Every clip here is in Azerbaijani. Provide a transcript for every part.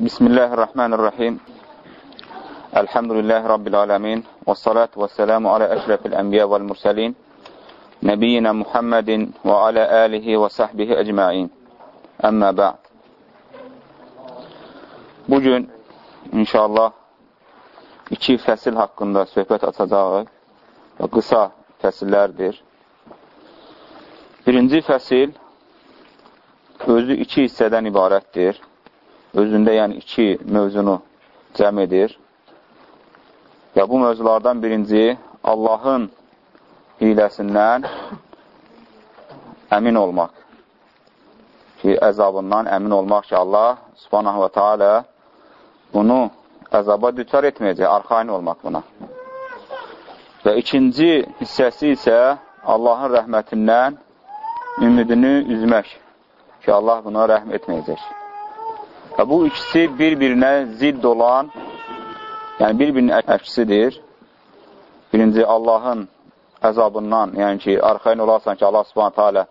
Bismillahirrahmanirrahim. Elhamdülillahi Rabbil alemin. Və salatu və selamu alə əşrəfil ənbiyə vəl mürsəlin. Nəbiyyina Muhammedin və alə alihi və sahbihi əcmain. Əmmə bə'd. Bugün inşallah iki fəsil haqqında söhbət açacağıq və qısa fəsillərdir. Birinci fəsil özü iki hissədən ibarətdir özündə yəni iki mövzunu cəm edir. Və bu mövzulardan birinci Allahın hiləsindən əmin olmaq. Ki, əzabından əmin olmaq ki, Allah subhanahu və teala bunu əzaba düçar etməyəcək, arxain olmaq buna. Və ikinci hissəsi isə Allahın rəhmətindən ümidini üzmək ki, Allah buna rəhm etməyəcək. Və bu ikisi bir-birinə zidd olan, yəni bir-birinin əksisidir. Birinci, Allahın əzabından, yəni ki, arxain olarsan ki, Allah subhanətə alə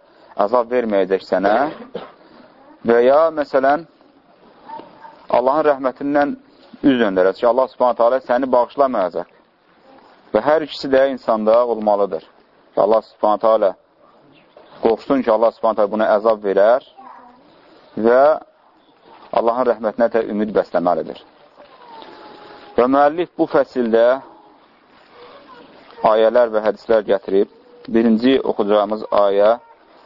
əzab verməyəcək sənə və ya, məsələn, Allahın rəhmətindən üz döndərəs ki, Allah subhanətə alə səni bağışlamayacaq. Və hər ikisi də insanda olmalıdır. Ki, Allah subhanətə alə qorxsun ki, Allah subhanətə alə buna əzab verər və Allahın rəhmətinə də ümid bəsləməlidir. Və müəllif bu fəsildə ayələr və hədislər gətirib. Birinci oxucağımız ayə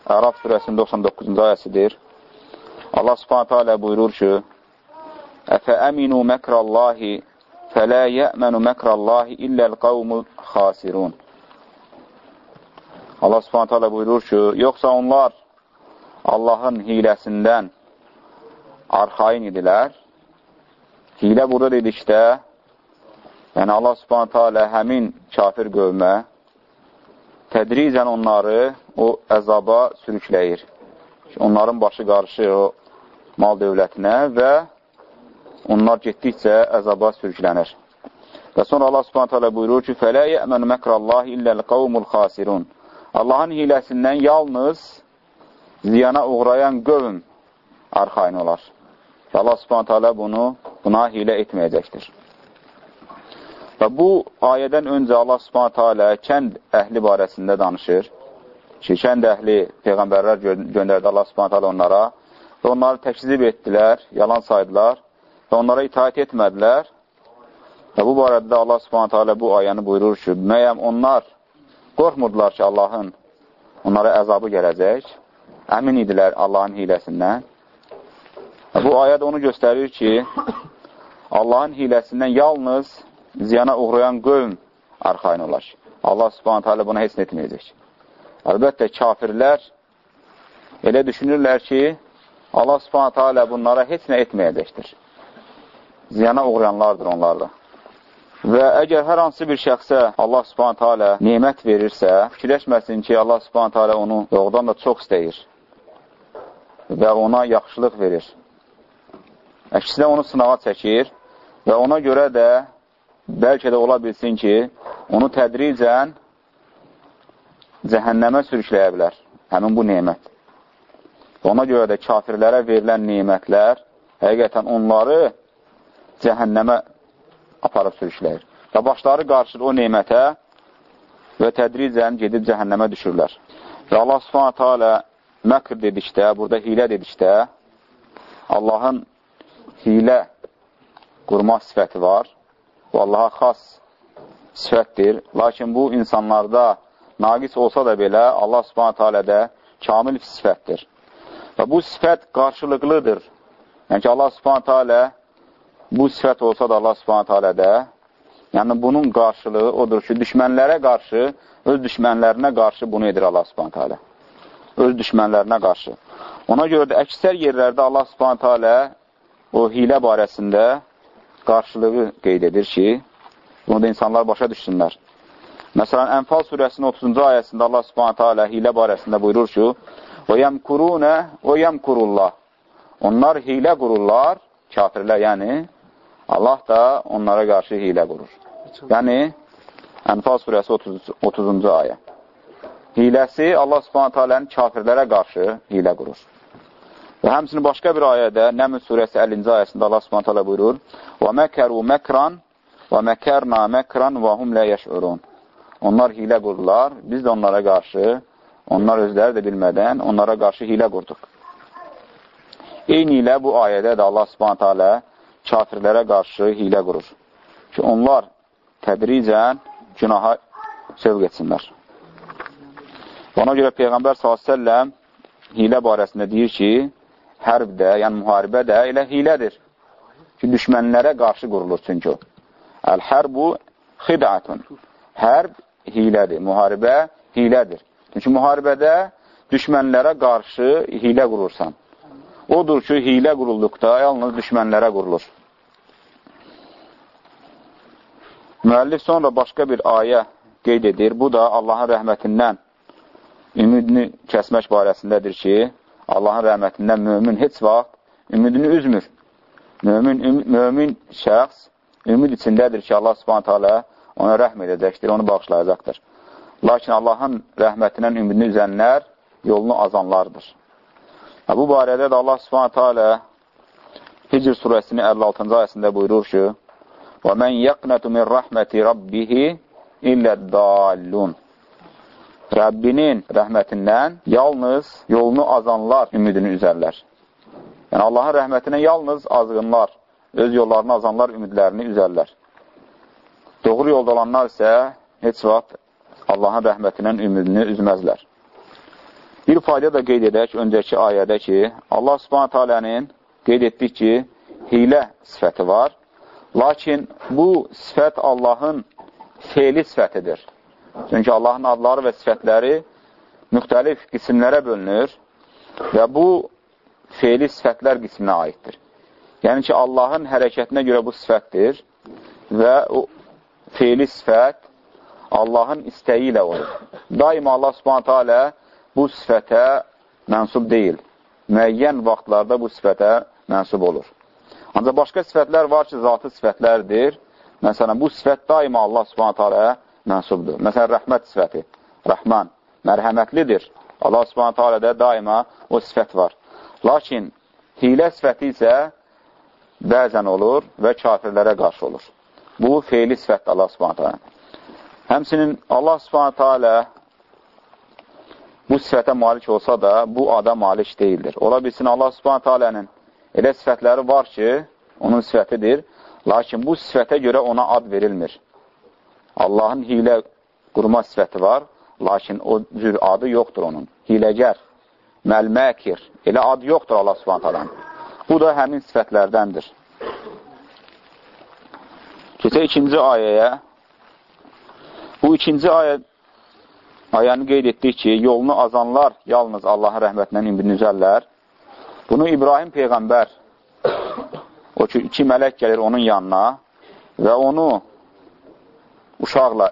Ərab surəsinin 99-cu ayəsidir. Allah subhanətə alə buyurur ki, Əfə əminu məkrallahi fələ yəmənu məkrallahi illəl qavmul xasirun. Allah subhanətə alə buyurur ki, yoxsa onlar Allahın hiləsindən arxain idilər. Hilə burada dedikdə, yəni Allah subhanətə alə həmin kafir qövmə tədricən onları o əzaba sürükləyir. Onların başı qarşı o mal dövlətinə və onlar getdikcə əzaba sürüklənir. Və sonra Allah subhanətə alə buyurur ki, Fələ yəmən məkrallahi illəl qavmul xasirun. Allahın hiləsindən yalnız ziyana uğrayan qövm arxain olar. Və Allah subhanət hələ bunu, buna hilə etməyəcəkdir. Və bu ayədən öncə Allah subhanət hələ kənd əhli barəsində danışır ki, kənd əhli Peyğəmbərlər gö göndərdi Allah subhanət hələ onlara və onları təkzib etdilər, yalan saydılar və onlara itaət etmədilər. Və bu barədə Allah subhanət hələ bu ayəni buyurur ki, məyəm onlar qorxmurdular ki, Allahın onlara əzabı gələcək, əmin idilər Allahın hiləsindən Bu ayəd onu göstərir ki, Allahın hiləsindən yalnız ziyana uğrayan qövm arxain olar. Allah subhanətə alə buna heç nə etməyəcək. Əlbəttə, kafirlər elə düşünürlər ki, Allah subhanətə alə bunlara heç nə etməyəcəkdir. Ziyana uğrayanlardır onlarda. Və əgər hər hansı bir şəxsə Allah subhanətə alə nemət verirsə, fikirləşməsin ki, Allah subhanətə alə onu doğrudan da çox istəyir və ona yaxşılıq verir. Əksinə onu sınağa çəkir və ona görə də bəlkə də ola bilsin ki, onu tədricən cəhənnəmə sürükləyə bilər. Həmin bu nemət. Ona görə də kafirlərə verilən nemətlər həqiqətən onları cəhənnəmə aparıb sürükləyir. Və başları qarşıdır o nemətə və tədricən gedib cəhənnəmə düşürlər. Və Allah subhanətə alə məkr dedikdə, burada hilə dedikdə, Allahın hilə qurma sifəti var. Bu Allaha xas sifətdir. Lakin bu insanlarda naqis olsa da belə Allah subhanətə alədə kamil sifətdir. Və bu sifət qarşılıqlıdır. Yəni ki, Allah subhanətə alə bu sifət olsa da Allah subhanətə alədə yəni bunun qarşılığı odur ki, düşmənlərə qarşı, öz düşmənlərinə qarşı bunu edir Allah subhanətə alə. Öz düşmənlərinə qarşı. Ona görə də əksər yerlərdə Allah subhanətə alə o hilə barəsində qarşılığı qeyd edir ki, bunu da insanlar başa düşsünlər. Məsələn, Ənfal surəsinin 30-cu ayəsində Allah subhanətə alə hilə barəsində buyurur ki, Və yəmkurunə və yəmkurullah. Onlar hilə qururlar, kafirlər, yəni Allah da onlara qarşı hilə qurur. Yəni, Ənfal surəsi 30, 30-cu ayə. Hiləsi Allah subhanətə alənin kafirlərə qarşı hilə qurur. Və həmsinin başqa bir ayədə, Nəml surəsi 50-ci ayəsində Allah subhanət hələ buyurur, وَمَكَرُوا مَكْرًا وَمَكَرْنَا مَكْرًا وَهُمْ لَا يَشْعُرُونَ Onlar hilə qurdular, biz də onlara qarşı, onlar özləri də bilmədən onlara qarşı hilə qurduq. Eyni ilə bu ayədə də Allah subhanət hələ kafirlərə qarşı hilə qurur. Ki, onlar tədricən günaha sövq etsinlər. Ona görə Peyğəmbər s.ə.v hilə barəsində deyir ki, hərbdə, yəni müharibə də elə hilədir ki, düşmənlərə qarşı qurulur çünki o. Əl-hərbu xidətun. Hərb hilədir, müharibə hilədir. Çünki müharibədə düşmənlərə qarşı hilə qurursan. Odur ki, hilə qurulduqda yalnız düşmənlərə qurulur. Müəllif sonra başqa bir ayə qeyd edir. Bu da Allahın rəhmətindən ümidini kəsmək barəsindədir ki, Allahın rəhmətindən mömin heç vaxt ümidini üzmür. Mömin, mömin şəxs ümid içindədir ki, Allah subhanət hələ ona rəhm edəcəkdir, onu bağışlayacaqdır. Lakin Allahın rəhmətindən ümidini üzənlər yolunu azanlardır. Bu barədə də Allah subhanət hələ Hicr surəsinin 56-cı ayəsində buyurur ki, وَمَنْ يَقْنَةُ مِنْ رَحْمَةِ رَبِّهِ إِلَّا الدَّالُّونَ Rəbbinin rəhmətindən yalnız yolunu azanlar ümidini üzərlər. Yəni, Allahın rəhmətinə yalnız azğınlar, öz yollarını azanlar ümidlərini üzərlər. Doğru yolda olanlar isə heç vaxt Allahın rəhmətindən ümidini üzməzlər. Bir fayda da qeyd edək öncəki ayədə ki, Allah subhanət alənin qeyd etdik ki, hilə sifəti var. Lakin bu sifət Allahın feili sifətidir. Çünki Allahın adları və sifətləri müxtəlif qismlərə bölünür və bu feili sifətlər qisminə aiddir. Yəni ki, Allahın hərəkətinə görə bu sifətdir və o feili sifət Allahın istəyi ilə olur. Daima Allah subhanətə alə bu sifətə mənsub deyil. Müəyyən vaxtlarda bu sifətə mənsub olur. Ancaq başqa sifətlər var ki, zatı sifətlərdir. Məsələn, bu sifət daima Allah subhanətə alə mənsubdur. Məsələn, rəhmət sifəti, rəhman, mərhəmətlidir. Allah subhanətə alədə daima o sifət var. Lakin hilə sifəti isə bəzən olur və kafirlərə qarşı olur. Bu, feili sifətdir Allah subhanətə alə. Həmsinin Allah subhanətə alə bu sifətə malik olsa da, bu ada malik deyildir. Ola bilsin, Allah subhanətə alənin elə sifətləri var ki, onun sifətidir, lakin bu sifətə görə ona ad verilmir. Allahın hilə qurma sifəti var, lakin o cür adı yoxdur onun. Hiləgər, məlməkir, elə adı yoxdur Allah subhantadan. Bu da həmin sifətlərdəndir. Keçək ikinci ayəyə. Bu ikinci ayə ayəni qeyd etdik ki, yolunu azanlar yalnız Allahın rəhmətindən ümidini üzərlər. Bunu İbrahim Peyğəmbər, o ki, iki mələk gəlir onun yanına və onu uşaqla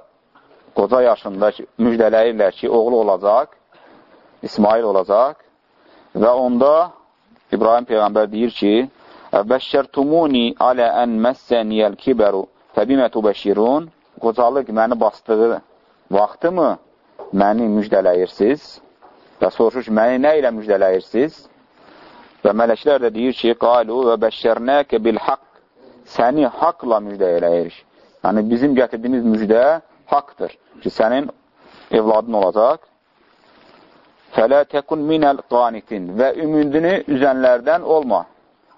qoca yaşında müjdələyirlər ki, oğlu olacaq, İsmail olacaq və onda İbrahim Peyğəmbər deyir ki, Bəşşərtumuni alə ən məssəniyəl kibəru fəbimə tubəşirun Qocalıq məni basdığı vaxtı mı məni müjdələyirsiniz? Və soruşur ki, məni nə ilə müjdələyirsiniz? Və mələklər də deyir ki, qalu və bəşşərnəkə bil haqq səni haqla müjdə eləyirik. Yəni, bizim gətirdiyimiz müjdə haqdır ki, sənin evladın olacaq. Fələ təkun minəl qanitin və ümidini üzənlərdən olma.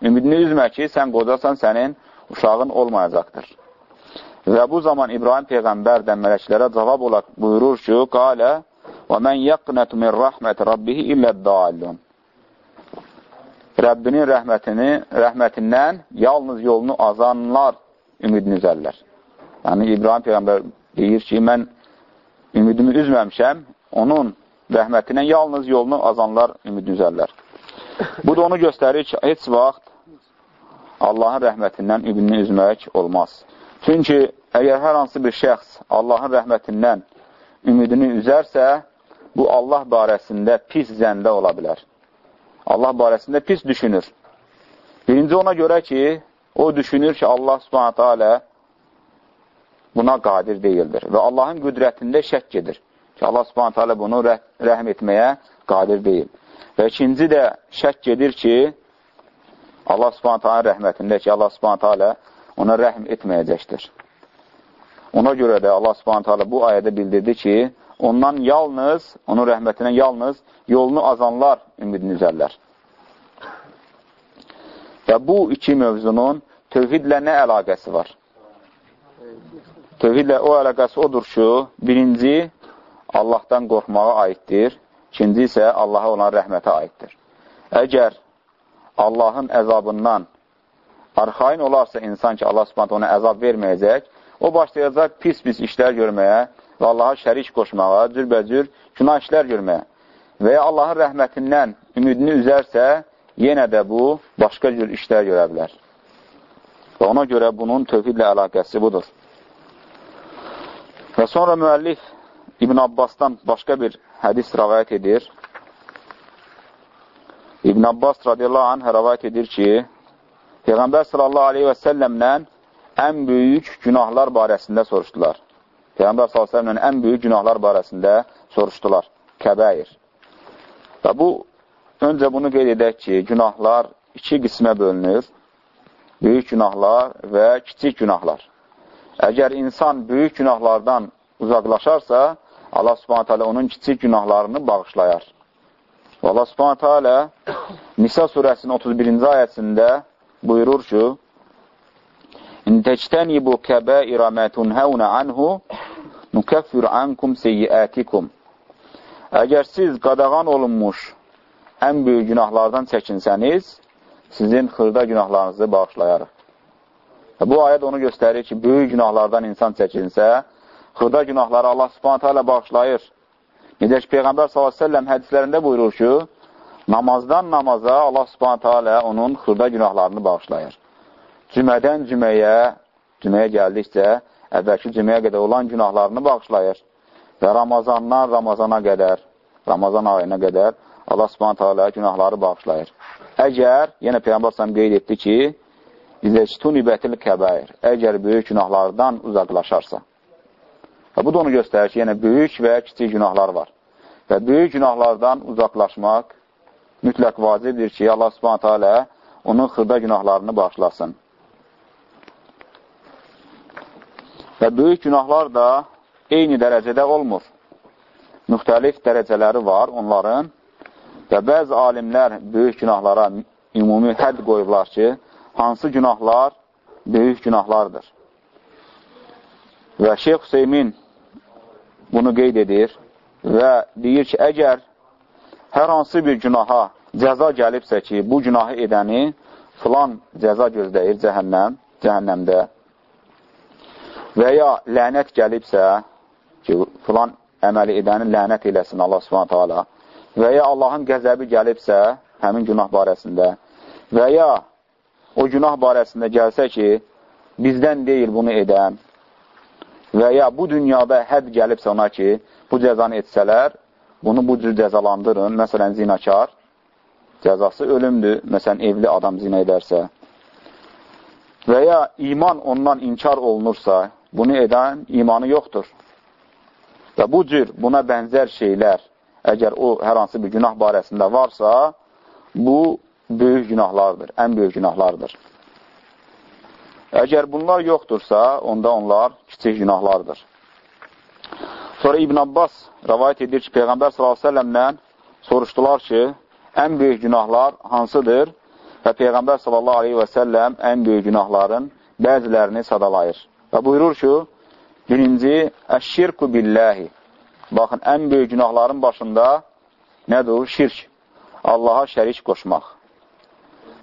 Ümidini üzmə ki, sən qocasan, sənin uşağın olmayacaqdır. Və bu zaman İbrahim Peyğəmbər də mələklərə cavab olaraq buyurur ki, qalə və mən yəqnətu min rəhməti rabbihi illə dallun. Rəbbinin rəhmətini, rəhmətindən yalnız yolunu azanlar ümidini üzərlər. Yəni, İbrahim Peyğəmbər deyir ki, mən ümidimi üzməmişəm, onun rəhmətinə yalnız yolunu azanlar ümid üzərlər. Bu da onu göstərir ki, heç vaxt Allahın rəhmətindən ümidini üzmək olmaz. Çünki əgər hər hansı bir şəxs Allahın rəhmətindən ümidini üzərsə, bu Allah barəsində pis zəndə ola bilər. Allah barəsində pis düşünür. Birinci ona görə ki, o düşünür ki, Allah subhanətə alə buna qadir deyildir. Və Allahın qüdrətində şək gedir ki, Allah subhanət hələ bunu rəh rəhm etməyə qadir deyil. Və ikinci də şək gedir ki, Allah subhanət hala rəhmətində ki, Allah subhanət hala ona rəhm etməyəcəkdir. Ona görə də Allah subhanət hala bu ayədə bildirdi ki, ondan yalnız, onun rəhmətindən yalnız yolunu azanlar ümidini üzərlər. Və bu iki mövzunun tövhidlə nə əlaqəsi var? Tövhidlə o əlaqəsi odur ki, birinci, Allahdan qorxmağa aiddir. İkinci isə Allaha olan rəhmətə aiddir. Əgər Allahın əzabından arxain olarsa insan ki, Allah subhanət ona əzab verməyəcək, o başlayacaq pis-pis işlər görməyə və Allaha şərik qoşmağa, cürbəcür günah işlər görməyə və ya Allahın rəhmətindən ümidini üzərsə, yenə də bu, başqa cür işlər görə bilər. Və ona görə bunun tövhidlə əlaqəsi budur. Və sonra müəllif İbn Abbasdan başqa bir hədis rəvayət edir. İbn Abbas radiyallahu anh rəvayət edir ki, Peyğəmbər sallallahu aleyhi və səlləmlə ən böyük günahlar barəsində soruşdular. Peyğəmbər sallallahu aleyhi və səlləmlə ən böyük günahlar barəsində soruşdular. Kəbəir. Və bu, öncə bunu qeyd edək ki, günahlar iki qismə bölünür. Böyük günahlar və kiçik günahlar. Əgər insan böyük günahlardan uzaqlaşarsa, Allah subhanət hələ onun kiçik günahlarını bağışlayar. Və Allah subhanət hələ Nisa surəsinin 31-ci ayəsində buyurur ki, İn təctənibu kəbəirə mə tunhəvnə anhu nukəffir ankum seyyiətikum. Əgər siz qadağan olunmuş ən böyük günahlardan çəkinsəniz, sizin xırda günahlarınızı bağışlayarıq. Bu ayət onu göstərir ki, böyük günahlardan insan çəkinsə, xırda günahları Allah subhanətə ilə bağışlayır. Necə ki, Peyğəmbər s.ə.v hədislərində buyurur ki, namazdan namaza Allah subhanətə ilə onun xırda günahlarını bağışlayır. Cümədən cüməyə, cüməyə gəldikcə, əvvəlki cüməyə qədər olan günahlarını bağışlayır. Və Ramazandan Ramazana qədər, Ramazan ayına qədər Allah subhanətə ilə günahları bağışlayır. Əgər, yenə Peyğəmbər s.ə.v qeyd etdi ki, İzəçtunibətil kəbəir, əgər böyük günahlardan uzaqlaşarsa. Və bu da onu göstərir ki, yenə böyük və kiçik günahlar var. Və böyük günahlardan uzaqlaşmaq mütləq vacibdir ki, Allah subhanətə alə onun xırda günahlarını bağışlasın. Və böyük günahlar da eyni dərəcədə olmur. Müxtəlif dərəcələri var onların və bəzi alimlər böyük günahlara ümumi hədd qoyublar ki, hansı günahlar böyük günahlardır. Və Şeyx Hüseymin bunu qeyd edir və deyir ki, əgər hər hansı bir günaha cəza gəlibsə ki, bu günahı edəni filan cəza gözləyir cəhənnəm, cəhənnəmdə və ya lənət gəlibsə ki, filan əməli edəni lənət eləsin Allah subhanətə ala və ya Allahın qəzəbi gəlibsə həmin günah barəsində və ya o günah barəsində gəlsə ki, bizdən deyil bunu edən, və ya bu dünyada hədd gəlibsə ona ki, bu cəzanı etsələr, bunu bu cür cəzalandırın. Məsələn, zinakar cəzası ölümdür. Məsələn, evli adam zina edərsə. Və ya iman ondan inkar olunursa, bunu edən imanı yoxdur. Və bu cür buna bənzər şeylər, əgər o hər hansı bir günah barəsində varsa, bu böyük günahlardır, ən böyük günahlardır. Əgər bunlar yoxdursa, onda onlar kiçik günahlardır. Sonra İbn Abbas rəvayət edir ki, Peyğəmbər s.ə.v-lə soruşdular ki, ən böyük günahlar hansıdır? Və Peyğəmbər s.ə.v ən böyük günahların bəzilərini sadalayır. Və buyurur ki, birinci, əşşirku billəhi. Baxın, ən böyük günahların başında nədir? Şirk. Allaha şərik qoşmaq.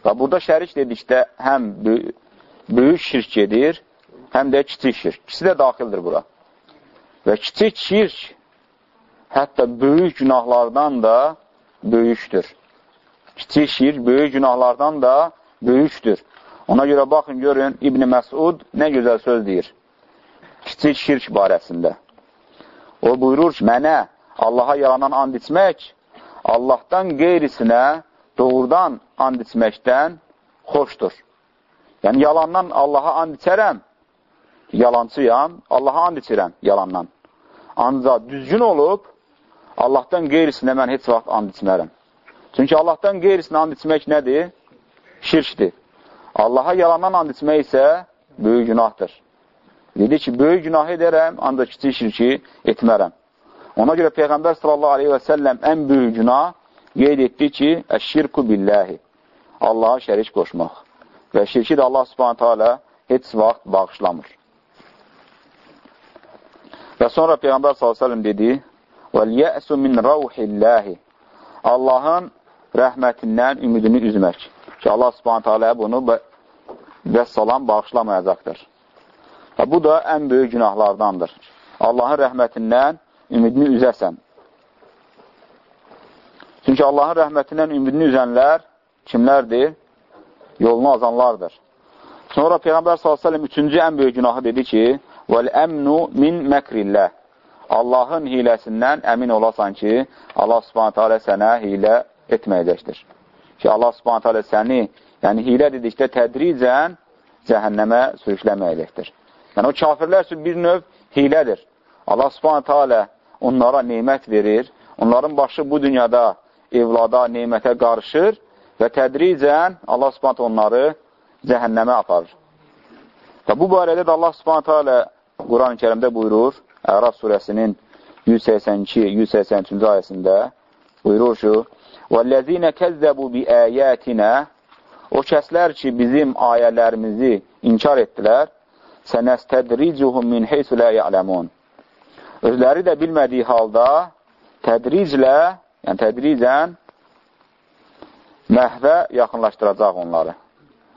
Və burada şərik dedikdə həm böyük şirk edir, həm də kiçik şirk. İkisi də daxildir bura. Və kiçik şirk hətta böyük günahlardan da böyükdür. Kiçik şirk böyük günahlardan da böyükdür. Ona görə baxın, görün, İbn Məsud nə gözəl söz deyir. Kiçik şirk barəsində. O buyurur ki, mənə Allaha yalanan and içmək, Allahdan qeyrisinə doğrudan and içməkdən xoşdur. Yəni, yalandan Allaha and içərəm, yalancıyam, Allaha and içirəm yalandan. Ancaq düzgün olub, Allahdan qeyrisinə mən heç vaxt and içmərəm. Çünki Allahdan qeyrisinə and içmək nədir? Şirkdir. Allaha yalandan and içmək isə böyük günahdır. Dedi ki, böyük günah edərəm, ancaq kiçik şirki etmərəm. Ona görə Peyğəmbər sallallahu aleyhi və səlləm ən böyük günah qeyd etdi ki, əşşirku billəhi. Allaha şərik qoşmaq. Və şirki də Allah subhanətə alə heç vaxt bağışlamır. Və sonra Peyğəmbər s.ə.v dedi, وَالْيَأْسُ مِنْ رَوْحِ اللّٰهِ Allahın rəhmətindən ümidini üzmək. Ki, Allah subhanətə alə bunu və salam bağışlamayacaqdır. Və bu da ən böyük günahlardandır. Allahın rəhmətindən ümidini üzəsən. Çünki Allahın rəhmətindən ümidini üzənlər kimlərdir? Yolunu azanlardır. Sonra Peyğəmbər s.ə.v üçüncü ən böyük günahı dedi ki, Vəl-əmnu min məkrilləh. Allahın hiləsindən əmin olasan ki, Allah subhanətə alə sənə hilə etməyəcəkdir. Ki, Allah subhanətə alə səni, yəni hilə dedikdə tədricən cəhənnəmə sürükləməyəcəkdir. Yəni, o kafirlər üçün bir növ hilədir. Allah subhanətə alə onlara neymət verir, onların başı bu dünyada evlada, neymətə qarışır və tədricən Allah subhanətə onları cəhənnəmə aparır. Və bu barədə də Allah subhanətə alə Quran-ı kərimdə buyurur, Əraf surəsinin 182-183-cü ayəsində buyurur ki, وَالَّذِينَ كَذَّبُوا بِآيَاتِنَا O kəslər ki, bizim ayələrimizi inkar etdilər, sənəstədricuhum min heysu lə ya'ləmun. Özləri də bilmədiyi halda tədriclə, yəni tədricən məhvə yaxınlaşdıracaq onları.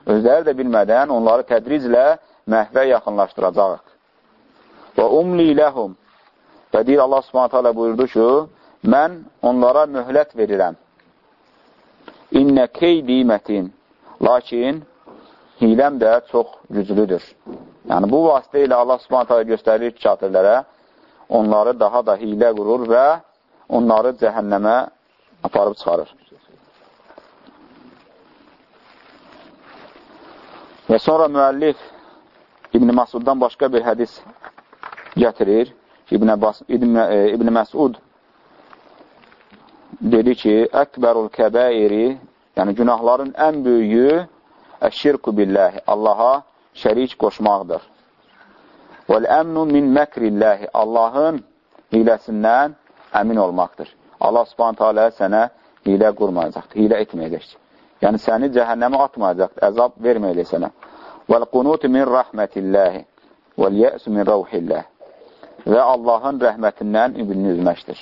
Özləri də bilmədən onları tədriclə məhvə yaxınlaşdıracaq. Və umli ləhum və deyir Allah subhanətə alə buyurdu ki, mən onlara möhlət verirəm. İnnə keydi mətin, lakin hiləm də çox güclüdür. Yəni, bu vasitə ilə Allah subhanətə alə göstərir kafirlərə, onları daha da hilə qurur və onları cəhənnəmə aparıb çıxarır. Və sonra müəllif İbn Məsuddan başqa bir hədis gətirir. İbn, Abbas, İbn, e, İbn Məsud dedi ki, Əkbərul kəbəiri, yəni günahların ən böyüyü əşşirku billəhi, Allaha şərik qoşmaqdır. Vəl-əmnu min məkrilləhi, Allahın hiləsindən əmin olmaqdır. Allah subhanətə alə sənə hilə qurmayacaqdır, hilə etməyəcəkdir. Yəni, səni cəhənnəmə atmayacaqdır, əzab verməyəcək sənə. Vəl-qunutu min rəhmətilləhi, vəl-yəsu min rəvhilləhi və Allahın rəhmətindən ümidini üzməkdir.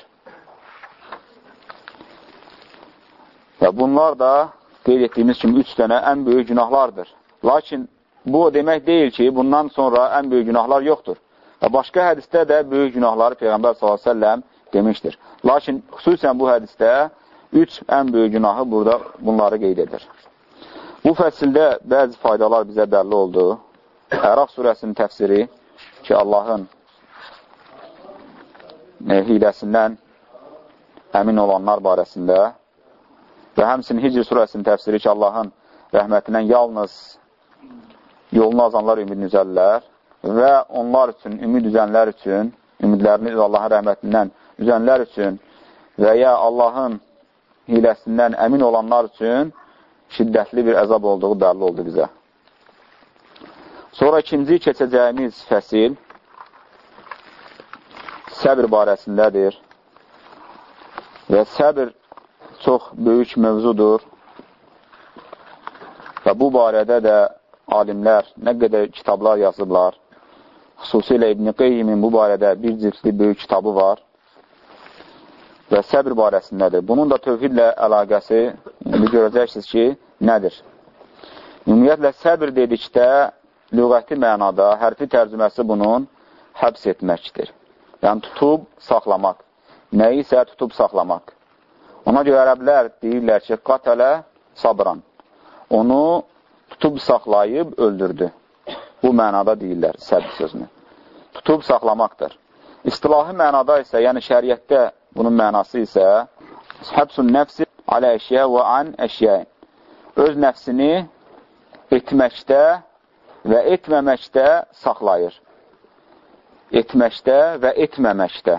Və bunlar da qeyd etdiyimiz kimi üç dənə ən böyük günahlardır. Lakin bu o demək deyil ki, bundan sonra ən böyük günahlar yoxdur. Və başqa hədisdə də böyük günahları Peyğəmbər s.ə.v demişdir. Lakin xüsusən bu hədisdə üç ən böyük günahı burada bunları qeyd edir. Bu fəsildə bəzi faydalar bizə bəlli oldu. Əraq surəsinin təfsiri ki, Allahın e, hiləsindən əmin olanlar barəsində və həmsin Hicr surəsinin təfsiri ki, Allahın rəhmətindən yalnız yolunu azanlar ümid üzərlər və onlar üçün, ümid üzənlər üçün, ümidlərini Allahın rəhmətindən üzənlər üçün və ya Allahın hiləsindən əmin olanlar üçün şiddətli bir əzab olduğu bəlli oldu bizə. Sonra ikinci keçəcəyimiz fəsil səbir barəsindədir. Və səbir çox böyük mövzudur. Və bu barədə də alimlər nə qədər kitablar yazıblar. Xüsusilə İbn-i Qeyyimin bu barədə bir ciltli böyük kitabı var və səbir barəsindədir. Bunun da tövhidlə əlaqəsi indi görəcəksiniz ki, nədir? Ümumiyyətlə, səbir dedikdə lüğəti mənada, hərfi tərcüməsi bunun həbs etməkdir. Yəni, tutub saxlamaq. Nəyi isə tutub saxlamaq. Ona görə ərəblər deyirlər ki, qatələ sabran. Onu tutub saxlayıb öldürdü. Bu mənada deyirlər səbr sözünü. Tutub saxlamaqdır. İstilahi mənada isə, yəni şəriətdə bunun mənası isə həbsun nəfsi alə əşyə və an əşyəyin. Öz nəfsini etməkdə və etməməkdə saxlayır etməkdə və etməməkdə.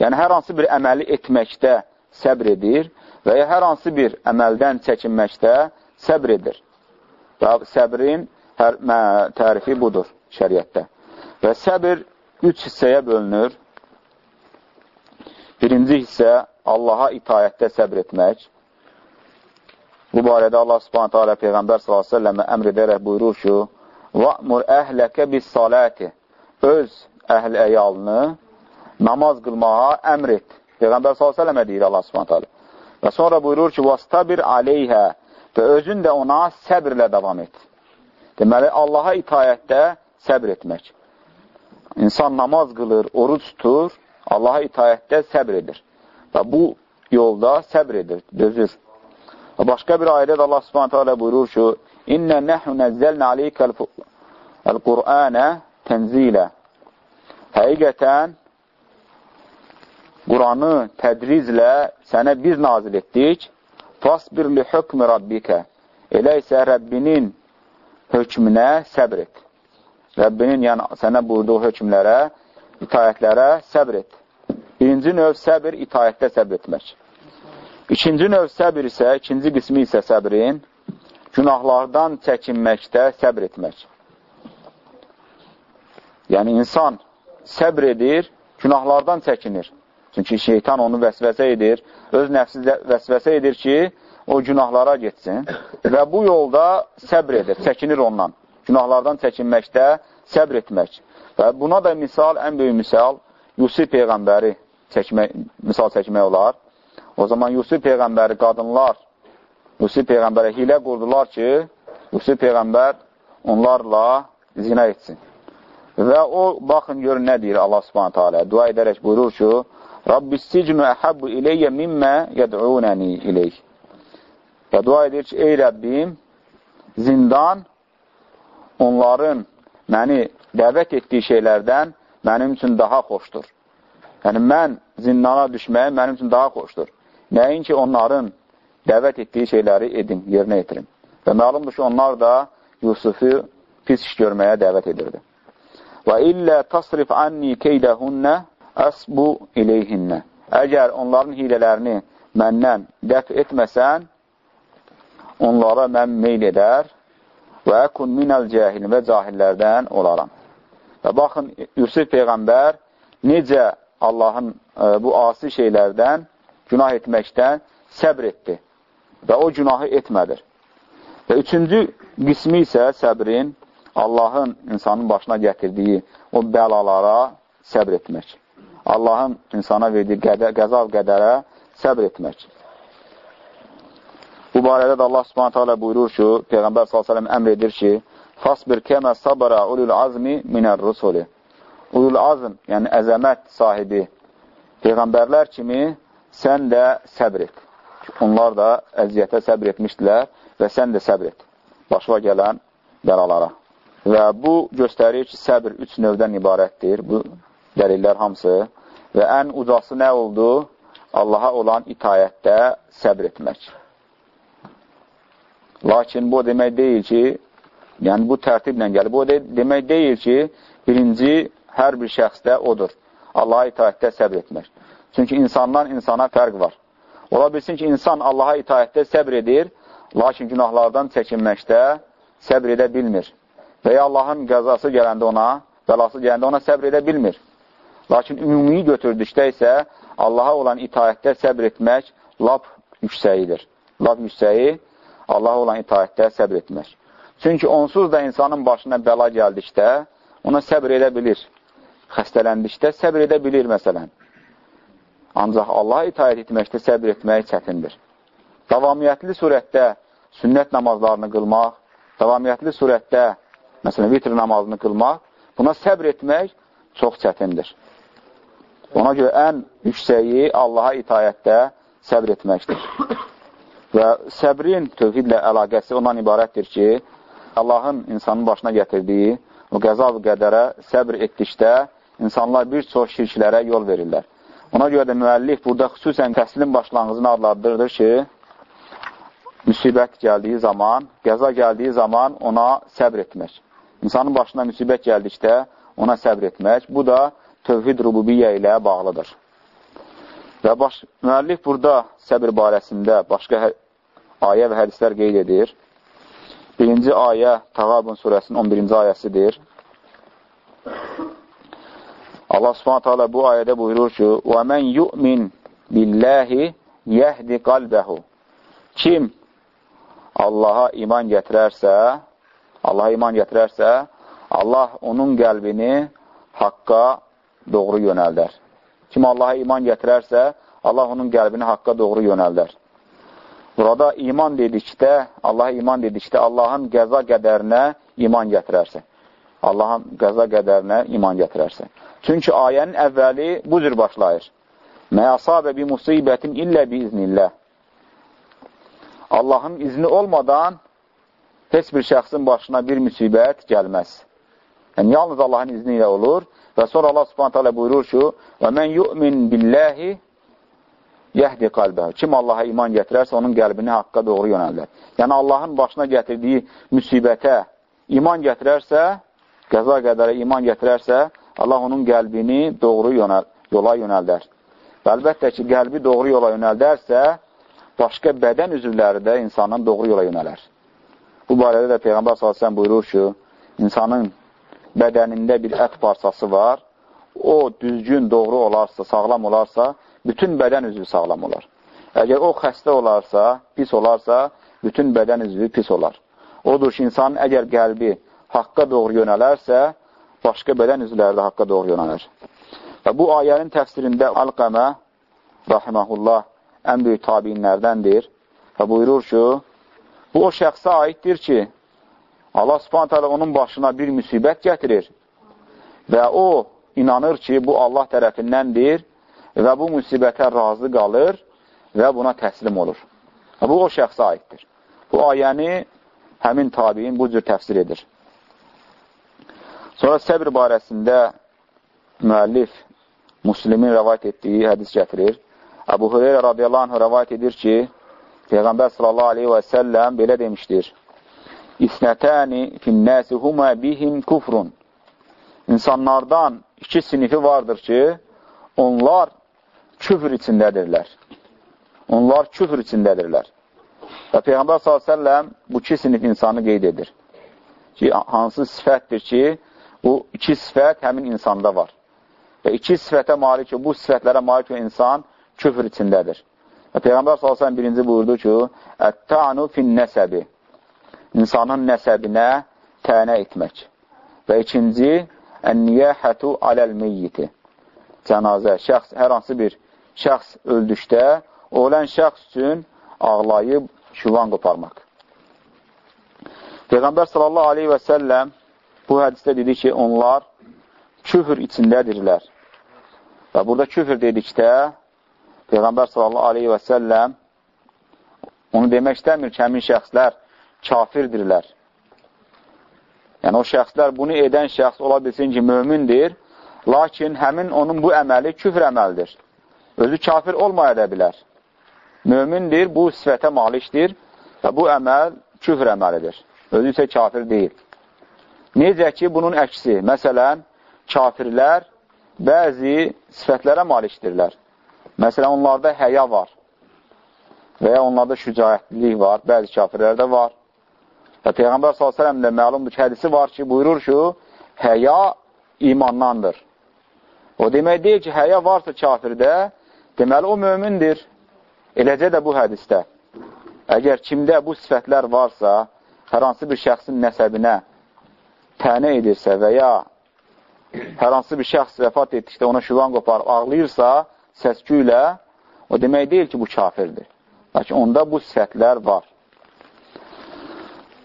Yəni, hər hansı bir əməli etməkdə səbr edir və ya hər hansı bir əməldən çəkinməkdə səbr edir. Və səbrin hər, mə, tərifi budur şəriətdə. Və səbir üç hissəyə bölünür. Birinci hissə Allaha itayətdə səbr etmək. Bu barədə Allah subhanətə alə Peyğəmbər s.ə.və əmr edərək buyurur ki, وَأْمُرْ əhləkə bis saləti Öz əhl əyalını namaz qılmağa əmr et. Peyğəmbər s.ə.və deyir Allah subhanətə alə. Və sonra buyurur ki, وَاسْتَبِرْ عَلَيْهَا Və özün də ona səbirlə davam et. Deməli, Allaha itayətdə səbr etmək. İnsan namaz qılır, oruç tutur, Allaha itayətdə səbr edir. Və bu yolda səbr edir, dözür. Və başqa bir ayədə Allah subhanətə alə buyurur ki, İnnə nəhnu nəzzəlnə aleykəl Qur'anə tənzilə. Həqiqətən, Quranı tədrizlə sənə biz nazil etdik. Fasbir li hükmü rabbikə. Elə isə Rəbbinin hökmünə səbr et. Rəbbinin yəni sənə buyurduğu hökmlərə, itayətlərə səbr et. Birinci növ səbir, itayətdə səbr etmək. İkinci növ səbir isə, ikinci qismi isə səbrin, günahlardan çəkinməkdə səbr etmək. Yəni, insan səbr edir, günahlardan çəkinir. Çünki şeytan onu vəsvəsə edir, öz nəfsi vəsvəsə edir ki, o günahlara getsin və bu yolda səbr edir, çəkinir ondan. Günahlardan çəkinməkdə səbr etmək. Və buna da misal, ən böyük misal, Yusuf Peyğəmbəri çəkmək, misal çəkmək olar. O zaman Yusuf Peyğəmbəri qadınlar Yusuf Peyğəmbərə hilə qurdular ki, Yusuf Peyğəmbər onlarla zina etsin. Və o, baxın, görün nə deyir Allah subhanətə alə. Dua edərək buyurur ki, Rabbis sicnu əhəbbu iləyyə mimmə yəd'unəni iləyh. Və dua edir ki, ey Rəbbim, zindan onların məni dəvət etdiyi şeylərdən mənim üçün daha xoşdur. Yəni, mən zindana düşməyə mənim üçün daha xoşdur. Nəinki onların dəvət etdiyi şeyləri edin, yerinə yetirin. Və məlumdur ki, onlar da Yusufu pis iş görməyə dəvət edirdi. Və illə tasrif anni keydəhunnə əsbu ileyhinnə. Əgər onların hilələrini məndən dəf etməsən, onlara mən meyl edər və əkun minəl cəhilin və cahillərdən olaram. Və baxın, Yusuf Peyğəmbər necə Allahın e, bu asi şeylərdən, günah etməkdən səbr etdi və o günahı etmədir. Və üçüncü qismi isə səbrin Allahın insanın başına gətirdiyi o bəlalara səbr etmək. Allahın insana verdiyi qədə, qəza qədərə səbr etmək. Bu barədə də Allah subhanətə alə buyurur ki, Peyğəmbər s.ə.v əmr edir ki, Fasbir kəmə sabara ulul azmi minər rusuli. Ulul azm, yəni əzəmət sahibi Peyğəmbərlər kimi sən də səbr et. Onlar da əziyyətə səbr etmişdilər və sən də səbr et. Başına gələn bəlalara. Və bu göstərir ki, səbr üç növdən ibarətdir. Bu dəlillər hamısı və ən ucası nə oldu? Allaha olan itayətdə səbr etmək. Lakin bu demək deyil ki, yəni bu tərtiblə gəlir. Bu demək deyil ki, birinci hər bir şəxsdə odur. Allaha itayətdə səbr etmək. Çünki insandan insana fərq var. Ola bilsin ki, insan Allaha itayətdə səbr edir, lakin günahlardan çəkinməkdə səbr edə bilmir. Və ya Allahın qəzası gələndə ona, bəlası gələndə ona səbr edə bilmir. Lakin ümumi götürdükdə isə Allaha olan itayətdə səbr etmək lap yüksəyidir. Lap yüksəyi Allaha olan itayətdə səbr etmək. Çünki onsuz da insanın başına bəla gəldikdə ona səbr edə bilir. Xəstələndikdə səbr edə bilir, məsələn. Ancaq Allaha itayət etməkdə səbr etmək çətindir. Davamiyyətli surətdə sünnət namazlarını qılmaq, davamiyyətli surətdə, məsələn, vitr namazını qılmaq, buna səbr etmək çox çətindir. Ona görə ən yüksəyi Allaha itayətdə səbr etməkdir. Və səbrin tövhidlə əlaqəsi ondan ibarətdir ki, Allahın insanın başına gətirdiyi o qəza və qədərə səbr etdikdə insanlar bir çox şirklərə yol verirlər. Ona görə də müəllif burada xüsusən təslim başlanğıcını adlandırır ki, müsibət gəldiyi zaman, qəza gəldiyi zaman ona səbr etmək. İnsanın başına müsibət gəldikdə ona səbr etmək. Bu da tövhid rububiyyə ilə bağlıdır. Və baş, müəllif burada səbir barəsində başqa hə, ayə və hədislər qeyd edir. Birinci ayə Tağabun surəsinin 11-ci ayəsidir. Allah subhanət hələ bu ayədə buyurur ki, وَمَنْ يُؤْمِنْ بِاللَّهِ يَهْدِ قَلْبَهُ Kim Allaha iman gətirərsə, Allaha iman gətirərsə, Allah onun qəlbini haqqa doğru yönəldər. Kim Allaha iman gətirərsə, Allah onun qəlbini haqqa doğru yönəldər. Burada iman dedikdə, Allaha iman dedikdə Allahın qəza qədərinə iman gətirərsə. Allahın qəza qədərinə iman gətirərsə. Çünki ayənin əvvəli bu cür başlayır. Mə əsabə bi musibətin illə bi iznillah. Allahın izni olmadan heç bir şəxsin başına bir müsibət gəlməz. Yəni, yalnız Allahın izni ilə olur və sonra Allah subhanət hələ buyurur ki, və mən yu'min billəhi yəhdi qalbəhu. Kim Allaha iman gətirərsə, onun qəlbini haqqa doğru yönəldər. Yəni, Allahın başına gətirdiyi müsibətə iman gətirərsə, qəza qədərə iman gətirərsə, Allah onun qəlbini doğru yönəl, yola yönəldər. Və əlbəttə ki, qəlbi doğru yola yönəldərsə, başqa bədən üzvləri də insanın doğru yola yönələr. Bu barədə də Peyğəmbər s.ə.v buyurur ki, insanın bədənində bir ət parçası var, o düzgün, doğru olarsa, sağlam olarsa, bütün bədən üzvü sağlam olar. Əgər o xəstə olarsa, pis olarsa, bütün bədən üzvü pis olar. Odur ki, insanın əgər qəlbi haqqa doğru yönələrsə, başqa bədən üzvləri də haqqa doğru yönələr. Və bu ayənin təfsirində Alqəmə, rahiməhullah, ən böyük tabinlərdəndir və buyurur ki, bu o şəxsə aiddir ki, Allah subhanət hələ onun başına bir müsibət gətirir və o inanır ki, bu Allah tərəfindəndir və bu müsibətə razı qalır və buna təslim olur. Və bu o şəxsə aiddir. Bu ayəni həmin tabiin bu cür təfsir edir. Sonra səbr barəsində müəllif Müslimin rəvayət etdiyi hədis gətirir. Əbu Hüreyrə radiyallahu anh rəvayət edir ki, Peyğəmbər sallallahu aleyhi və səlləm belə demişdir. İsnətəni finnəsi humə bihim kufrun. İnsanlardan iki sinifi vardır ki, onlar küfür içindədirlər. Onlar küfür içindədirlər. Və Peyğəmbər s.ə.v bu iki sinif insanı qeyd edir. Ki, hansı sifətdir ki, Bu iki sifət həmin insanda var. Və iki sifətə malik, bu sifətlərə malik insan küfür içindədir. Və Peyğəmbər s.ə.v birinci buyurdu ki, Ət-ta'nu fin nəsəbi İnsanın nəsəbinə tənə etmək. Və ikinci, Ən-niyəhətu aləl-meyyiti Cənazə, şəxs, hər hansı bir şəxs öldükdə, ölən şəxs üçün ağlayıb şüvan qoparmaq. Peyğəmbər sallallahu aleyhi və səlləm Bu hədisdə dedi ki, onlar küfür içindədirlər. Və burada küfür dedikdə Peyğəmbər sallallahu aleyhi və səlləm onu demək istəmir ki, həmin şəxslər kafirdirlər. Yəni, o şəxslər, bunu edən şəxs ola bilsin ki, mömindir, lakin həmin onun bu əməli küfr əməldir. Özü kafir olmaya da bilər. Mömindir, bu sifətə malikdir və bu əməl küfr əməlidir. Özü isə kafir deyil. Necə ki, bunun əksi, məsələn, kafirlər bəzi sifətlərə malikdirlər. Məsələn, onlarda həya var və ya onlarda şücayətlilik var, bəzi kafirlərdə var. Və Peyğəmbər s.ə.v də məlumdur ki, hədisi var ki, buyurur ki, həya imandandır. O demək deyil ki, həya varsa kafirdə, deməli o mömindir. Eləcə də bu hədisdə. Əgər kimdə bu sifətlər varsa, hər hansı bir şəxsin nəsəbinə tənə edirsə və ya hər hansı bir şəxs vəfat etdikdə ona şüvan qoparıb ağlayırsa, səskü ilə, o demək deyil ki, bu kafirdir. Lakin onda bu sifətlər var.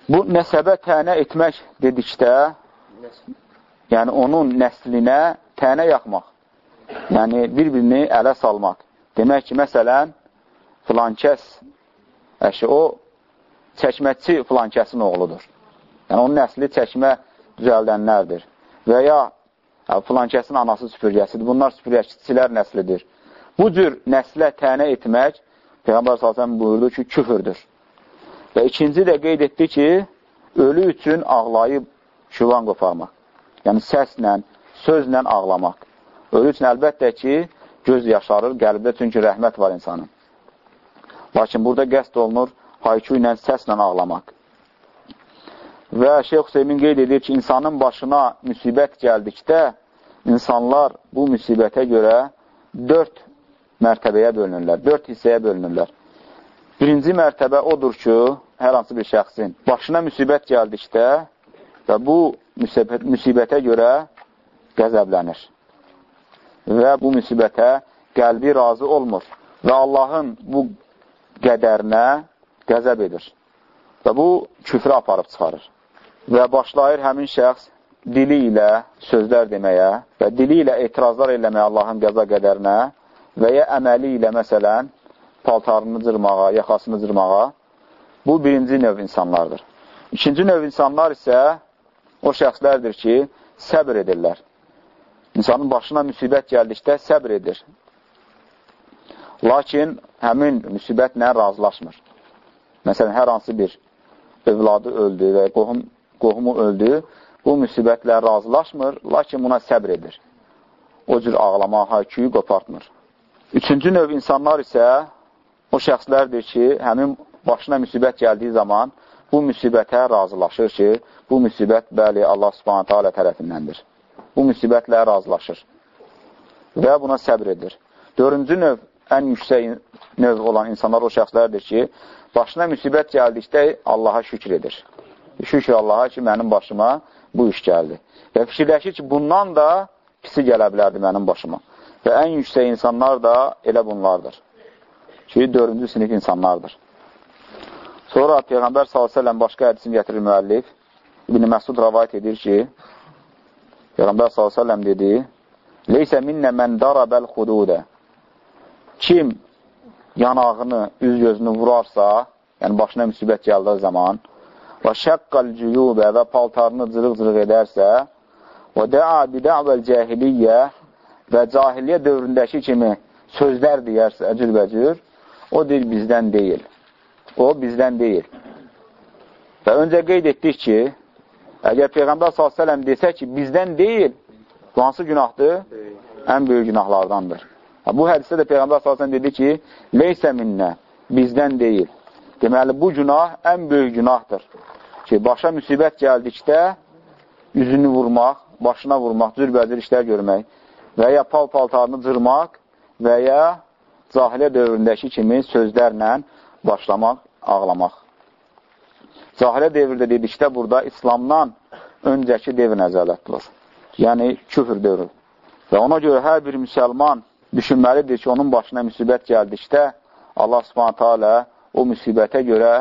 Bu nəsəbə tənə etmək dedikdə, yəni onun nəslinə tənə yaxmaq, yəni bir-birini ələ salmaq. Demək ki, məsələn, filankəs, əşi, o çəkmətçi filankəsin oğludur. Yəni, onun nəsli çəkmə düzəldənlərdir. Və ya filankəsin anası süpürgəsidir. Bunlar süpürgəçilər nəslidir. Bu cür nəslə tənə etmək Peyğəmbər s.ə.v buyurdu ki, küfürdür. Və ikinci də qeyd etdi ki, ölü üçün ağlayıb şüvan qoparmaq. Yəni səslə, sözlə ağlamaq. Ölü üçün əlbəttə ki, göz yaşarır qəlbdə, çünki rəhmət var insanın. Lakin burada qəst olunur hayku ilə, səslə ağlamaq. Və Şeyx Hüseymin qeyd edir ki, insanın başına müsibət gəldikdə, insanlar bu müsibətə görə dörd mərtəbəyə bölünürlər, dörd hissəyə bölünürlər. Birinci mərtəbə odur ki, hər hansı bir şəxsin başına müsibət gəldikdə və bu müsibət, müsibətə görə qəzəblənir və bu müsibətə qəlbi razı olmur və Allahın bu qədərinə qəzəb edir və bu küfrə aparıb çıxarır və başlayır həmin şəxs dili ilə sözlər deməyə və dili ilə etirazlar eləməyə Allahın qəza qədərinə və ya əməli ilə, məsələn, paltarını cırmağa, yaxasını cırmağa, bu birinci növ insanlardır. İkinci növ insanlar isə o şəxslərdir ki, səbr edirlər. İnsanın başına müsibət gəldikdə səbr edir. Lakin həmin müsibətlə razılaşmır. Məsələn, hər hansı bir övladı öldü və qohum qohumu öldü, bu müsibətlə razılaşmır, lakin buna səbr edir. O cür ağlama, hayküyü qopartmır. Üçüncü növ insanlar isə o şəxslərdir ki, həmin başına müsibət gəldiyi zaman bu müsibətə razılaşır ki, bu müsibət, bəli, Allah subhanətə alə tərəfindəndir. Bu müsibətlə razılaşır və buna səbr edir. Dördüncü növ, ən yüksək növ olan insanlar o şəxslərdir ki, başına müsibət gəldikdə Allaha şükür edir. Şükür Allaha ki, mənim başıma bu iş gəldi. Və fikirləşir ki, bundan da pisi gələ bilərdi mənim başıma. Və ən yüksək insanlar da elə bunlardır. Ki, dördüncü sinif insanlardır. Sonra Peyğəmbər s.ə.v başqa hədisini gətirir müəllif. İbn-i Məsud rəvayət edir ki, Peyğəmbər s.ə.v dedi, Leysə minnə mən darabəl xududə. Kim yanağını, üz gözünü vurarsa, yəni başına müsibət gəldiyi zaman, və şəqqəl cüyubə və paltarını cırıq-cırıq edərsə və də'a bidə'vəl cəhiliyyə və cahiliyyə dövründəki kimi sözlər deyərsə cürbəcür, o dil bizdən deyil. O bizdən deyil. Və öncə qeyd etdik ki, əgər Peyğəmbər s.ə.v desə ki, bizdən deyil, bu hansı günahdır? Ən böyük günahlardandır. Bu hədisdə də Peyğəmbər s.ə.v dedi ki, leysə minnə, bizdən deyil. Deməli, bu günah ən böyük günahdır ki, başa müsibət gəldikdə üzünü vurmaq, başına vurmaq, cürbəcür işlər görmək və ya pal-paltarını cırmaq və ya cahilə dövründəki kimi sözlərlə başlamaq, ağlamaq. Cahilə devrdə dedikdə burada İslamdan öncəki devr nəzərdə tutulur. Yəni, küfür dövrü. Və ona görə hər bir müsəlman düşünməlidir ki, onun başına müsibət gəldikdə Allah subhanətə alə o müsibətə görə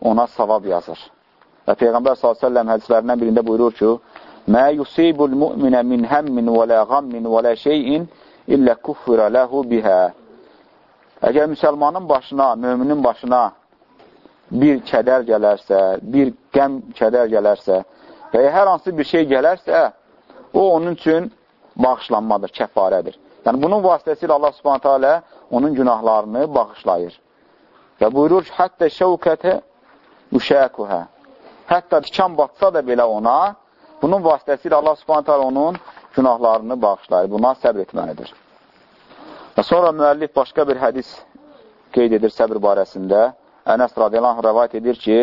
ona savab yazır. Və Peyğəmbər s.ə.v hədislərindən birində buyurur ki, Mə yusibul müminə min həmmin və lə qammin və lə şeyin illə kuffirə ləhu bihə. Əgər müsəlmanın başına, müminin başına bir kədər gələrsə, bir qəm kədər gələrsə və ya hər hansı bir şey gələrsə, o onun üçün bağışlanmadır, kəfarədir. Yəni, bunun vasitəsilə Allah subhanətə alə onun günahlarını bağışlayır. Və buyurur ki, həttə şəvkətə üşəkuhə. Hətta tikan batsa da belə ona, bunun vasitəsilə Allah subhanətə onun günahlarını bağışlayır. Buna səbr etməlidir. Və sonra müəllif başqa bir hədis qeyd edir səbr barəsində. Ənəs radiyallahu rəvayət edir ki,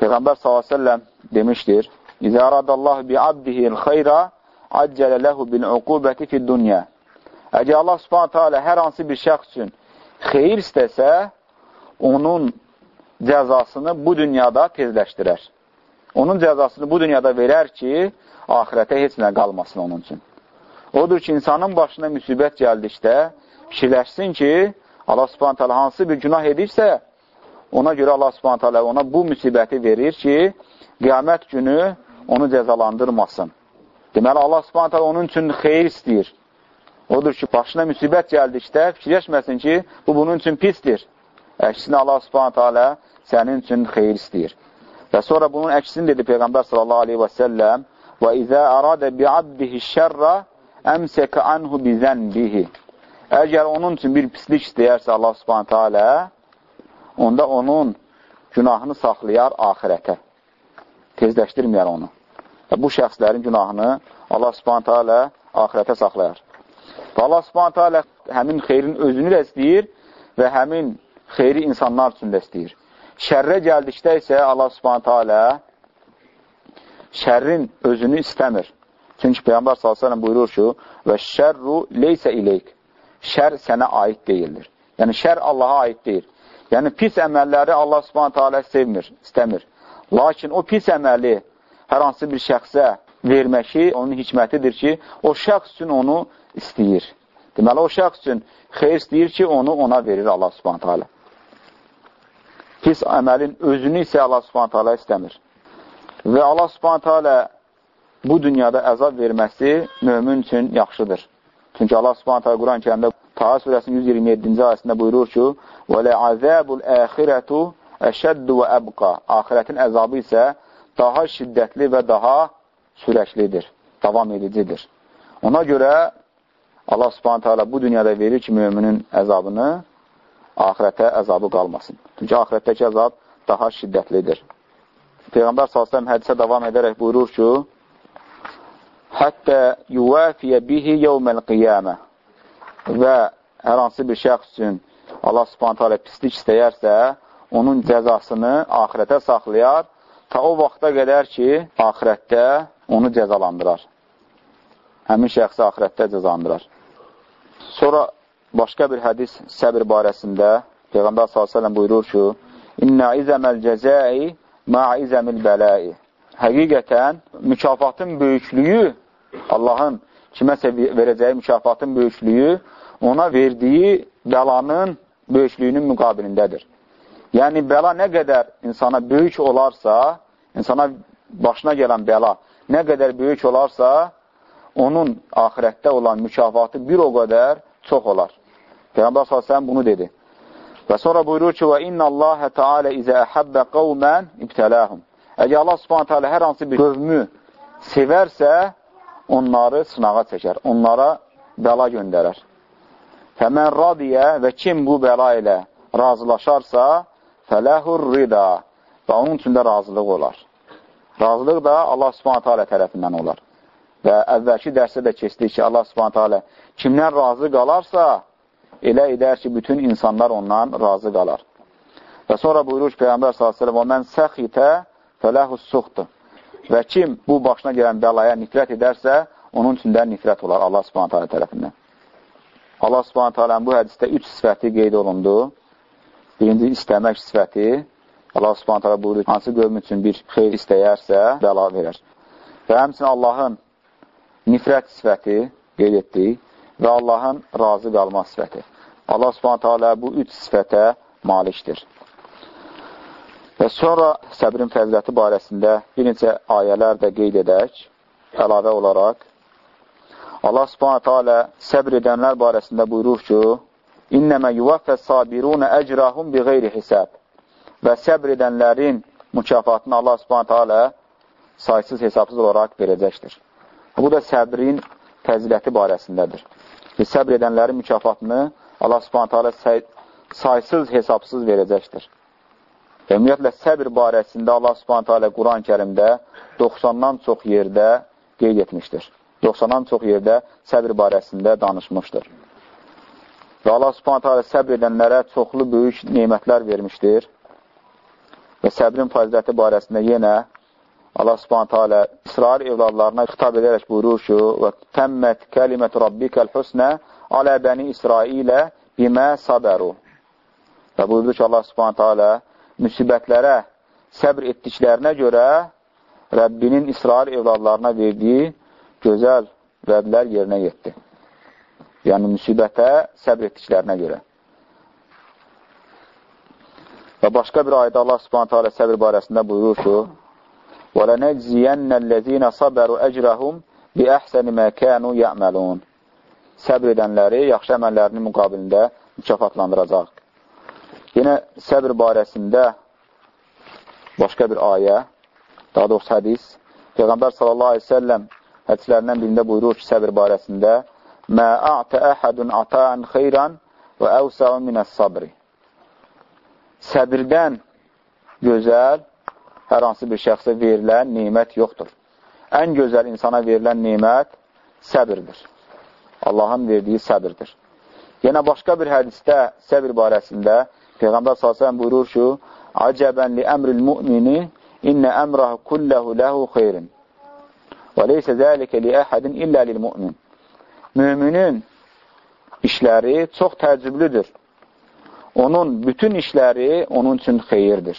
Peyğəmbər s.ə.v demişdir, İzə aradallahu bi abdihil xeyra accələ ləhu bil uqubəti fid dünya. Əgər Allah subhanətə alə hər hansı bir şəxs üçün xeyir istəsə, onun cəzasını bu dünyada tezləşdirər. Onun cəzasını bu dünyada verər ki, ahirətə heç nə qalmasın onun üçün. Odur ki, insanın başına müsibət gəldikdə fikirləşsin ki, Allah subhanət hələ hansı bir günah edirsə, ona görə Allah subhanət hələ ona bu müsibəti verir ki, qiyamət günü onu cəzalandırmasın. Deməli, Allah subhanət hələ onun üçün xeyir istəyir. Odur ki, başına müsibət gəldikdə fikirləşməsin ki, bu bunun üçün pisdir. Əksinə Allah subhanət hələ sənin üçün xeyir istəyir. Və sonra bunun əksini dedi Peyğəmbər sallallahu aleyhi və səlləm və izə əradə bi'abdihi şərra əmsəkə anhu bizənbihi Əgər onun üçün bir pislik istəyərsə Allah subhanət hələ onda onun günahını saxlayar ahirətə. Tezləşdirməyər onu. Və bu şəxslərin günahını Allah subhanət hələ ahirətə saxlayar. Və Allah subhanətə alə həmin xeyrin özünü də istəyir və həmin xeyri insanlar üçün də istəyir. Şərrə gəldikdə isə Allah subhanətə alə şərrin özünü istəmir. Çünki Peyğəmbər s.ə.v buyurur ki, və şərru leysə ileyk. Şər sənə aid deyildir. Yəni, şər Allaha aid deyil. Yəni, pis əməlləri Allah subhanətə alə sevmir, istəmir. Lakin o pis əməli hər hansı bir şəxsə verməki onun hikmətidir ki, o şəxs üçün onu istəyir. Deməli, o şəxs üçün xeyr istəyir ki, onu ona verir Allah subhanətə alə. Pis əməlin özünü isə Allah subhanətə alə istəmir. Və Allah subhanətə alə bu dünyada əzab verməsi mömin üçün yaxşıdır. Çünki Allah Subhanahu taala Quran-Kərimdə Taha surəsinin 127-ci ayəsində buyurur ki: "Və la'azabul axiratu əşədd və əbqa." Axirətin əzabı isə daha şiddətli və daha sürəklidir, davam edicidir. Ona görə Allah Subhanahu taala bu dünyada verir ki, möminin əzabını axirətə əzabı qalmasın. Çünki axirətdəki əzab daha şiddətlidir. Peyğəmbər sallallahu əleyhi və səlləm hədisə davam edərək buyurur ki: Həttə yuvafiyə bihi yevməl qiyamə və hər hansı bir şəxs üçün Allah subhanətə pislik istəyərsə, onun cəzasını ahirətə saxlayar, ta o vaxta qədər ki, ahirətdə onu cəzalandırar. Həmin şəxsi ahirətdə cəzalandırar. Sonra başqa bir hədis səbir barəsində Peyğəmbər s.ə.v buyurur ki, İnnə izəməl cəzəi ma'izəmil bələi. Həqiqətən, mükafatın böyüklüyü, Allahın kiməsə verəcəyi mükafatın böyüklüyü ona verdiyi bəlanın böyüklüyünün müqabilindədir. Yəni, bəla nə qədər insana böyük olarsa, insana başına gələn bəla nə qədər böyük olarsa, onun ahirətdə olan mükafatı bir o qədər çox olar. Peyğəmbər s.ə.v bunu dedi. Və sonra buyurur ki, və inna Allahə Teala izə əhəbbə qavmən ibtələhum. Əgər Allah subhanətə alə hər hansı bir qövmü sevərsə, onları sınağa çəkər, onlara bəla göndərər. Fəmən radiyə və kim bu bəla ilə razılaşarsa, fələhur rida və onun üçün də razılıq olar. Razılıq da Allah subhanətə alə tərəfindən olar. Və əvvəlki dərsdə də keçdik ki, Allah subhanətə alə kimdən razı qalarsa, elə edər ki, bütün insanlar ondan razı qalar. Və sonra buyurur ki, Peyyambər s.ə.v o mən səxitə fələhus suxdur. Və kim bu başına gələn bəlaya nifrət edərsə, onun üçün də nifrət olar Allah subhanətə alə tərəfindən. Allah subhanətə alənin bu hədisdə üç sifəti qeyd olundu. Birinci, istəmək sifəti. Allah subhanətə alə buyurur, hansı qövm üçün bir xeyr istəyərsə, bəla verər. Və həmçinin Allahın nifrət sifəti qeyd etdik və Allahın razı qalma sifəti. Allah subhanətə alə bu üç sifətə malikdir. Və sonra səbrin fəziləti barəsində bir neçə ayələr də qeyd edək, əlavə olaraq. Allah subhanətə alə səbr edənlər barəsində buyurur ki, İnnəmə yuvaffəs sabirunə əcrahum bi qeyri hisəb. Və səbr edənlərin mükafatını Allah subhanətə alə saysız hesabsız olaraq verəcəkdir. Bu da səbrin fəziləti barəsindədir. Və səbr edənlərin mükafatını Allah subhanətə alə saysız, hesabsız verəcəkdir. Və ümumiyyətlə, səbr barəsində Allah subhanətə alə Quran-ı kərimdə 90-dan çox yerdə qeyd etmişdir. 90-dan çox yerdə səbr barəsində danışmışdır. Və Allah subhanətə alə səbr edənlərə çoxlu böyük neymətlər vermişdir. Və səbrin faziləti barəsində yenə Allah subhanətə alə İsrail evladlarına xitab edərək buyurur ki, və təmmət kəlimət rabbikəl husnə alə bəni İsrailə bimə sabəru. Və buyurdu ki, Allah subhanətə alə müsibətlərə səbr etdiklərinə görə Rəbbinin İsrail evladlarına verdiyi gözəl vədlər yerinə yetdi. Yəni, müsibətə səbr etdiklərinə görə. Və başqa bir ayda Allah subhanətə alə səbr barəsində buyurur ki, وَلَنَجْزِيَنَّ الَّذ۪ينَ صَبَرُوا أَجْرَهُمْ بِأَحْسَنِ مَا كَانُوا يَعْمَلُونَ Səbr edənləri yaxşı əməllərinin müqabilində mükafatlandıracaq. Yenə səbr barəsində başqa bir ayə, daha doğrusu hədis, Peyğəmbər sallallahu aleyhi ve sellem hədislərindən birində buyurur ki, səbr barəsində Mə a'tə əhədun ata'an xeyran və əvsəun minəs sabri Səbirdən gözəl hər hansı bir şəxsə verilən nimət yoxdur. Ən gözəl insana verilən nimət səbirdir. Allahın verdiyi səbirdir. Yenə başqa bir hədisdə səbir barəsində Peyğəmbər s.ə.v buyurur ki, Acəbən li əmril mü'mini innə əmrəhü kulləhu ləhu xeyrin və leysə zəlikə li əhədin illə lil mü'min. Müminin işləri çox təəccüblüdür. Onun bütün işləri onun üçün xeyirdir.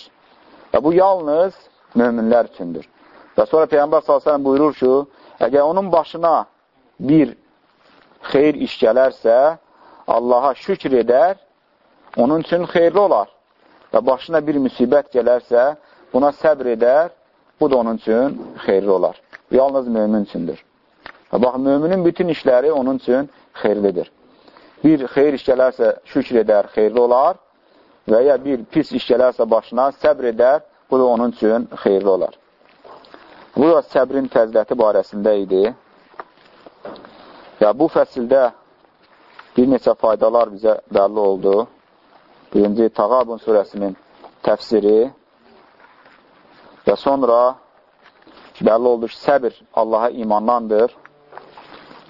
Və bu yalnız möminlər üçündür. Və sonra Peyğəmbər s.ə.v buyurur ki, əgər onun başına bir xeyir iş gələrsə, Allaha şükr edər, onun üçün xeyirli olar. Və başına bir müsibət gələrsə, buna səbr edər, bu da onun üçün xeyirli olar. Yalnız mömin üçündür. Və bax, müminin bütün işləri onun üçün xeyirlidir. Bir xeyir iş gələrsə şükr edər, xeyirli olar və ya bir pis iş gələrsə başına səbr edər, bu da onun üçün xeyirli olar. Bu da səbrin fəziləti barəsində idi. Və bu fəsildə bir neçə faydalar bizə bəlli oldu. Birinci, Tağabun surəsinin təfsiri və sonra bəlli oldu ki, səbir Allaha imandandır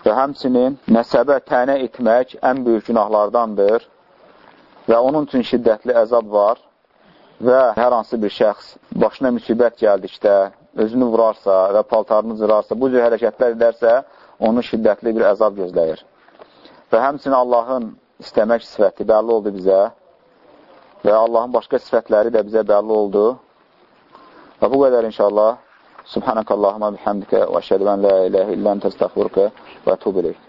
və həmçinin nəsəbə tənə etmək ən böyük günahlardandır və onun üçün şiddətli əzab var və hər hansı bir şəxs başına müsibət gəldikdə, özünü vurarsa və paltarını cırarsa, bu cür hərəkətlər edərsə, onu şiddətli bir əzab gözləyir. Və həmçinin Allahın istəmək sifəti bəlli oldu bizə və Allahın başqa sifətləri də bizə bəlli oldu. Və bu qədər inşallah. Subhanəkallahumma bihamdikə və şəhədən la iləhə illən təstəxvurkə və tub iləyik.